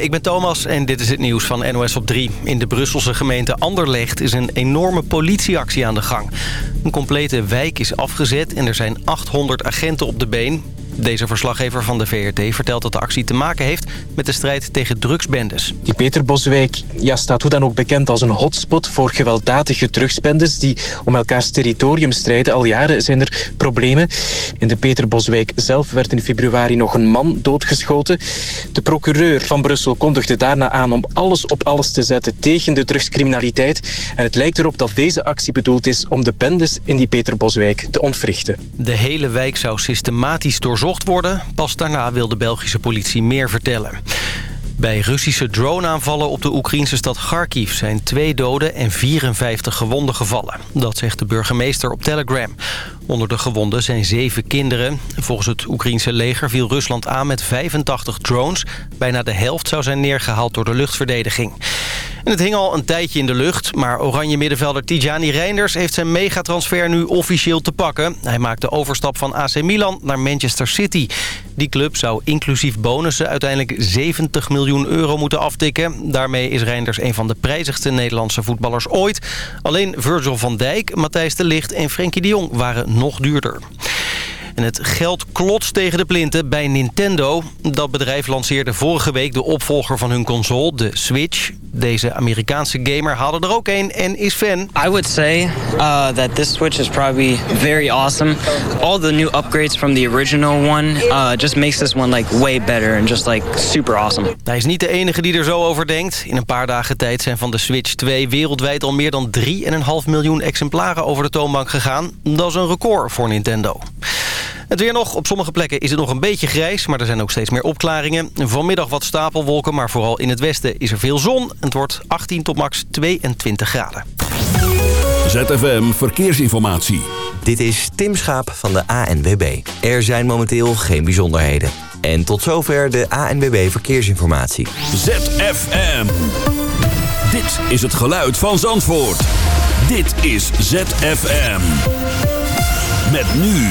Ik ben Thomas en dit is het nieuws van NOS op 3. In de Brusselse gemeente Anderlecht is een enorme politieactie aan de gang. Een complete wijk is afgezet en er zijn 800 agenten op de been. Deze verslaggever van de VRT vertelt dat de actie te maken heeft met de strijd tegen drugsbendes. Die Peterboswijk ja, staat hoe dan ook bekend als een hotspot voor gewelddadige drugsbendes die om elkaars territorium strijden. Al jaren zijn er problemen. In de Peterboswijk zelf werd in februari nog een man doodgeschoten. De procureur van Brussel kondigde daarna aan om alles op alles te zetten tegen de drugscriminaliteit. En het lijkt erop dat deze actie bedoeld is om de bendes in die Peterboswijk te ontwrichten. De hele wijk zou systematisch worden. Pas daarna wil de Belgische politie meer vertellen. Bij Russische droneaanvallen op de Oekraïnse stad Kharkiv... zijn twee doden en 54 gewonden gevallen. Dat zegt de burgemeester op Telegram. Onder de gewonden zijn zeven kinderen. Volgens het Oekraïnse leger viel Rusland aan met 85 drones. Bijna de helft zou zijn neergehaald door de luchtverdediging. Het hing al een tijdje in de lucht, maar oranje middenvelder Tijani Reinders heeft zijn megatransfer nu officieel te pakken. Hij maakt de overstap van AC Milan naar Manchester City. Die club zou inclusief bonussen uiteindelijk 70 miljoen euro moeten aftikken. Daarmee is Reinders een van de prijzigste Nederlandse voetballers ooit. Alleen Virgil van Dijk, Matthijs de Ligt en Frenkie de Jong waren nog duurder. En het geld klotst tegen de plinten bij Nintendo. Dat bedrijf lanceerde vorige week de opvolger van hun console, de Switch. Deze Amerikaanse gamer haalde er ook een en is fan. I would say uh, that this Switch is probably very awesome. All the new upgrades from the original one uh, just makes this one like way better and just like super awesome. Hij is niet de enige die er zo over denkt. In een paar dagen tijd zijn van de Switch 2 wereldwijd al meer dan 3,5 miljoen exemplaren over de toonbank gegaan. Dat is een record voor Nintendo. Het weer nog. Op sommige plekken is het nog een beetje grijs, maar er zijn ook steeds meer opklaringen. Vanmiddag wat stapelwolken, maar vooral in het westen is er veel zon. Het wordt 18 tot max 22 graden. ZFM Verkeersinformatie. Dit is Tim Schaap van de ANWB. Er zijn momenteel geen bijzonderheden. En tot zover de ANWB Verkeersinformatie. ZFM. Dit is het geluid van Zandvoort. Dit is ZFM. Met nu...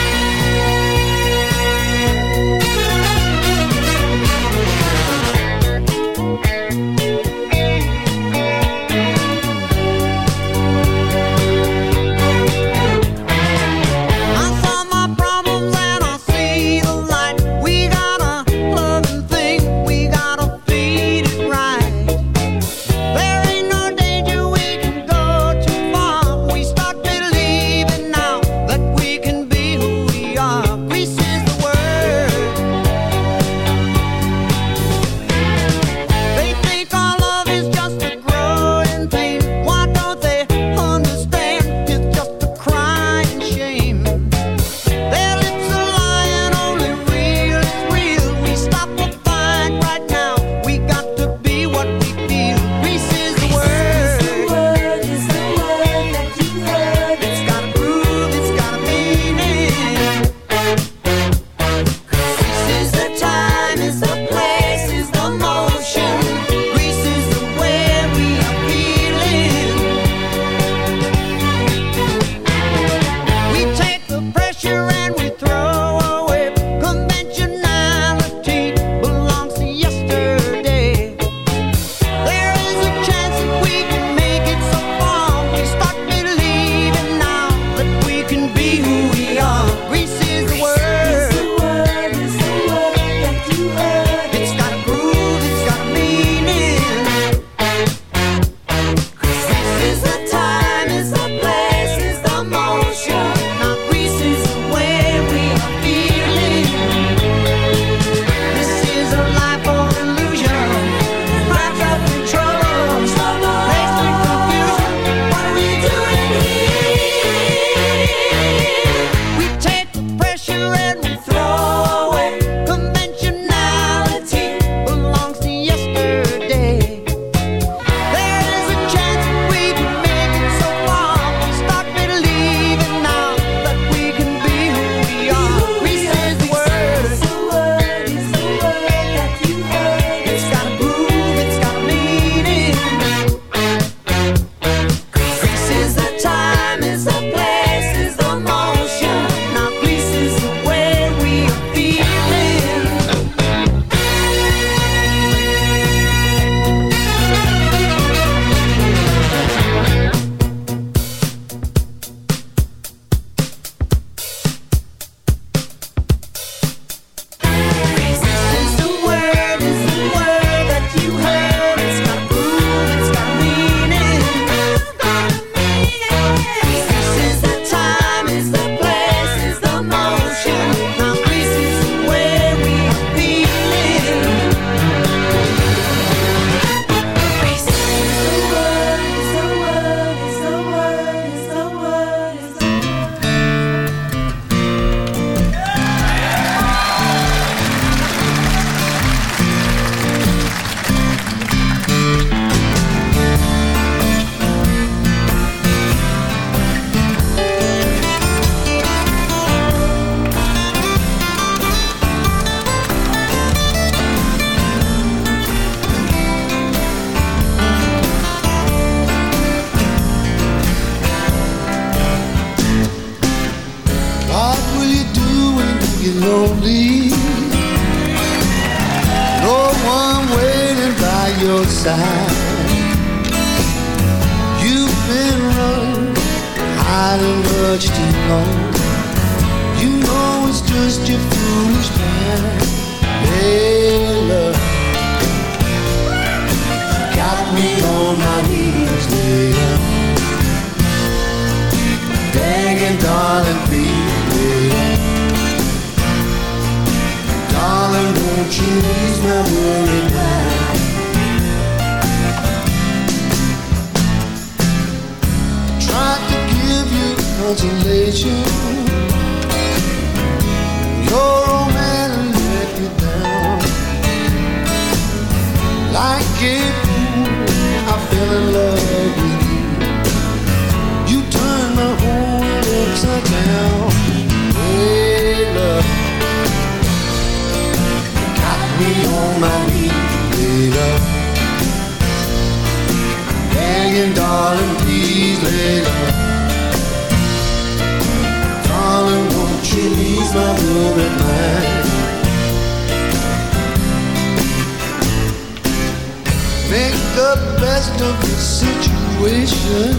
Make the best of the situation.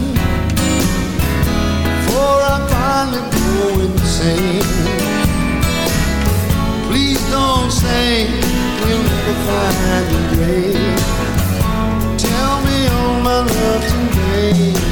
For I finally go insane. Please don't say we'll never find a way. Tell me all my love today.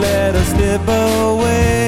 let us slip away.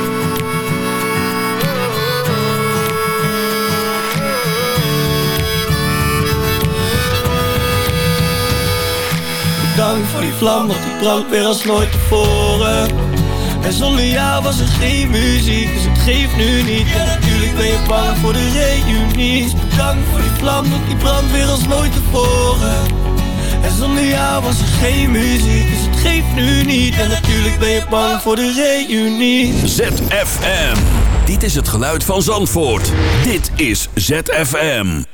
die vlam, want die brandt dus weer als nooit tevoren. En zonder jou was er geen muziek, dus het geeft nu niet. En natuurlijk ben je bang voor de reunie Bedankt voor die vlam, want die brandt weer als nooit tevoren. En zonder jou was er geen muziek, dus het geeft nu niet. En natuurlijk ben je bang voor de reunie ZFM. Dit is het geluid van Zandvoort. Dit is ZFM.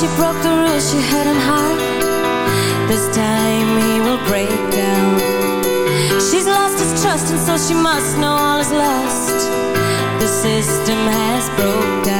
she broke the rules she had in heart. This time he will break down. She's lost his trust and so she must know all is lost. The system has broke down.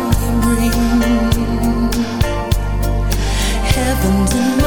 happens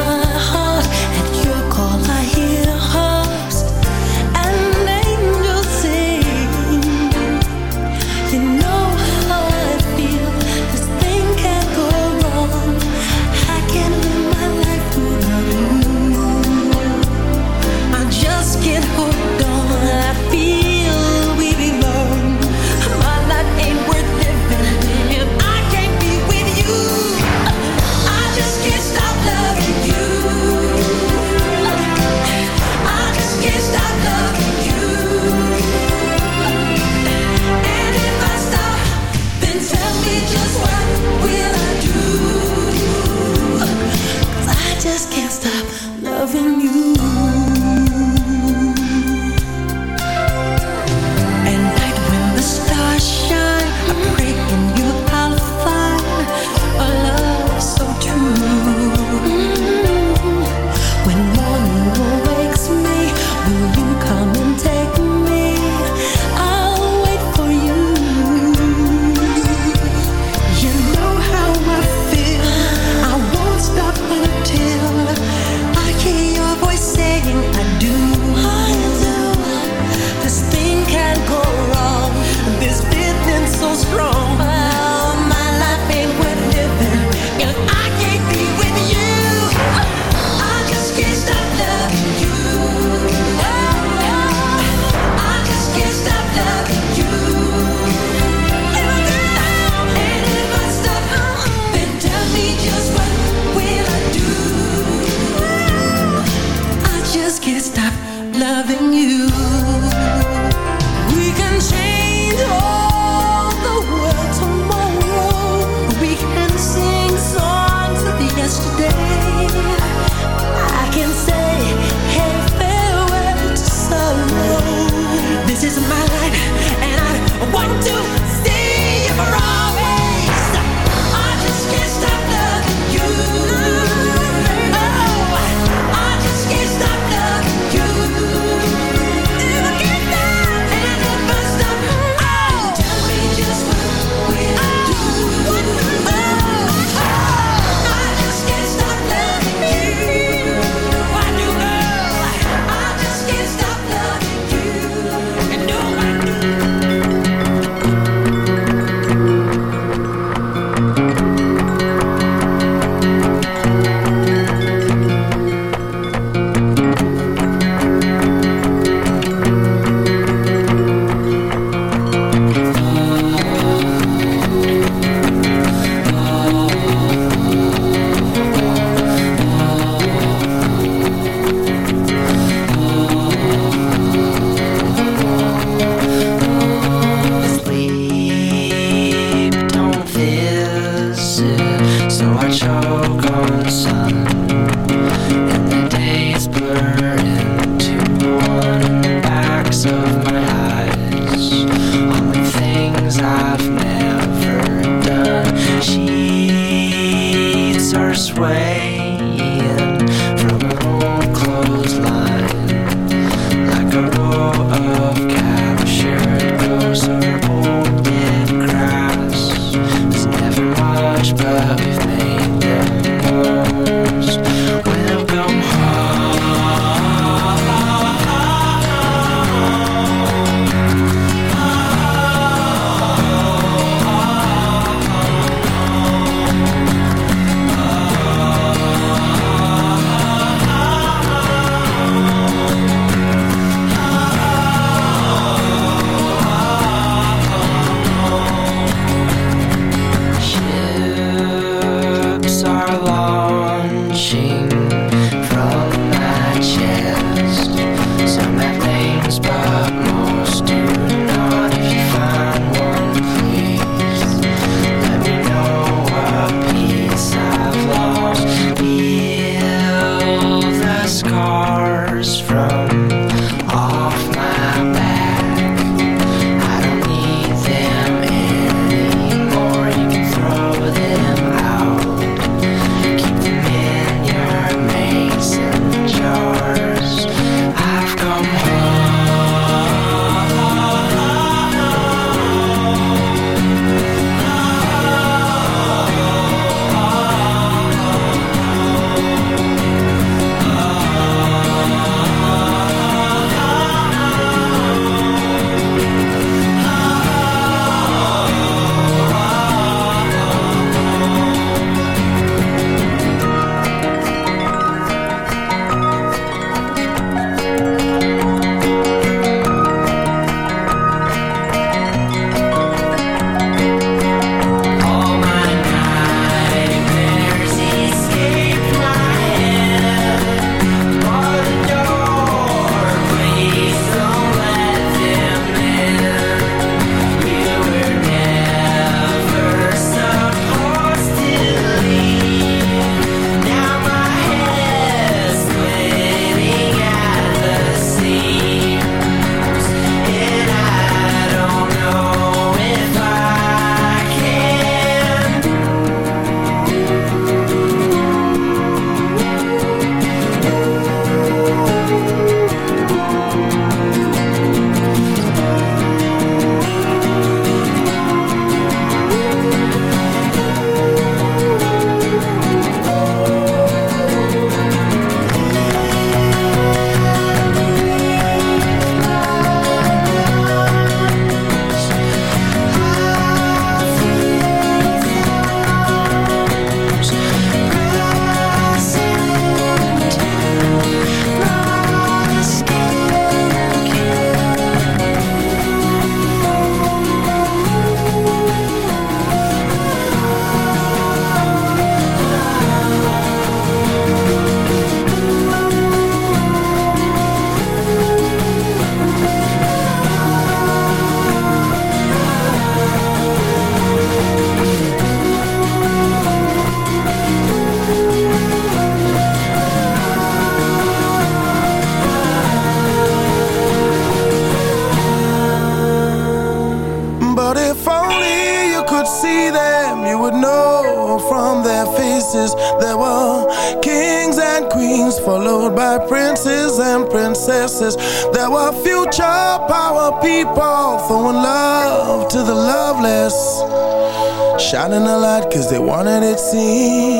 shining a light because they wanted it seen.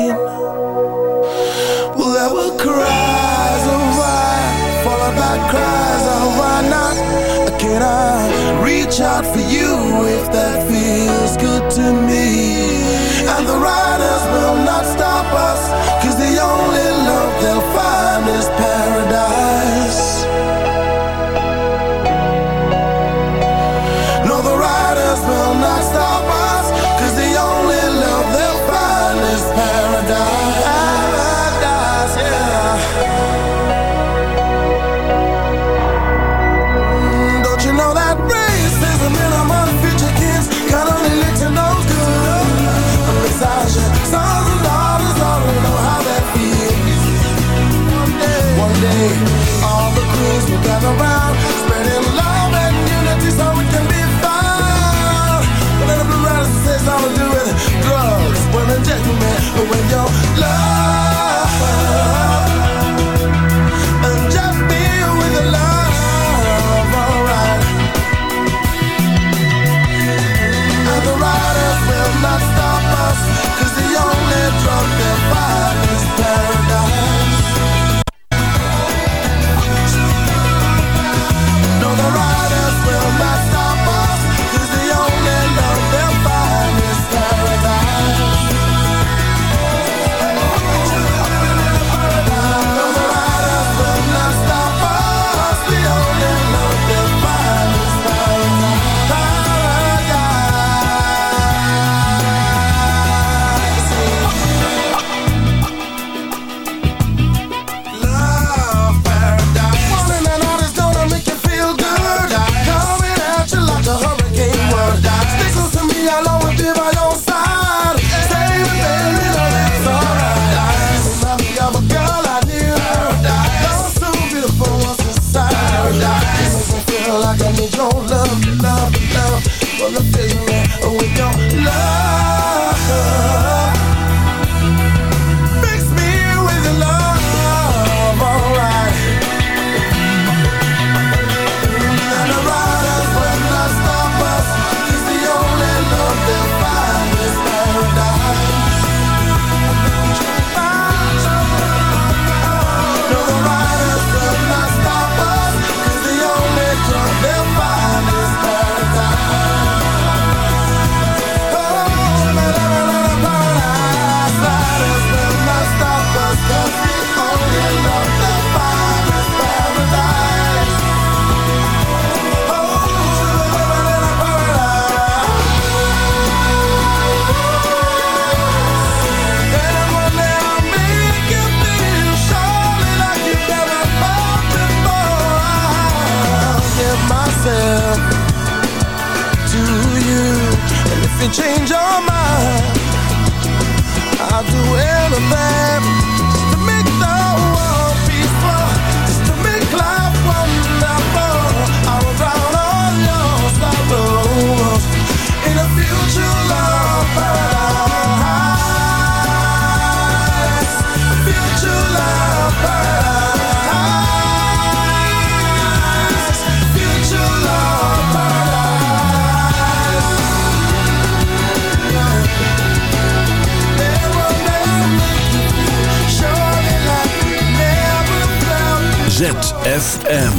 ZFM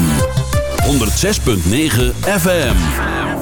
106.9 FM.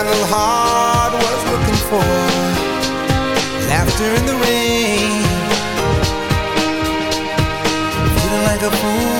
final heart was looking for. Laughter in the rain. Feeling like a fool.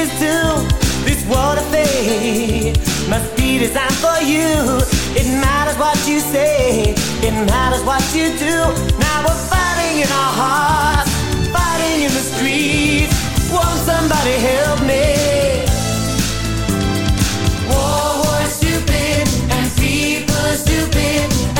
is world This water must be designed for you. It matters what you say, it matters what you do. Now we're fighting in our hearts, fighting in the streets. Won't somebody help me? War was stupid and people stupid.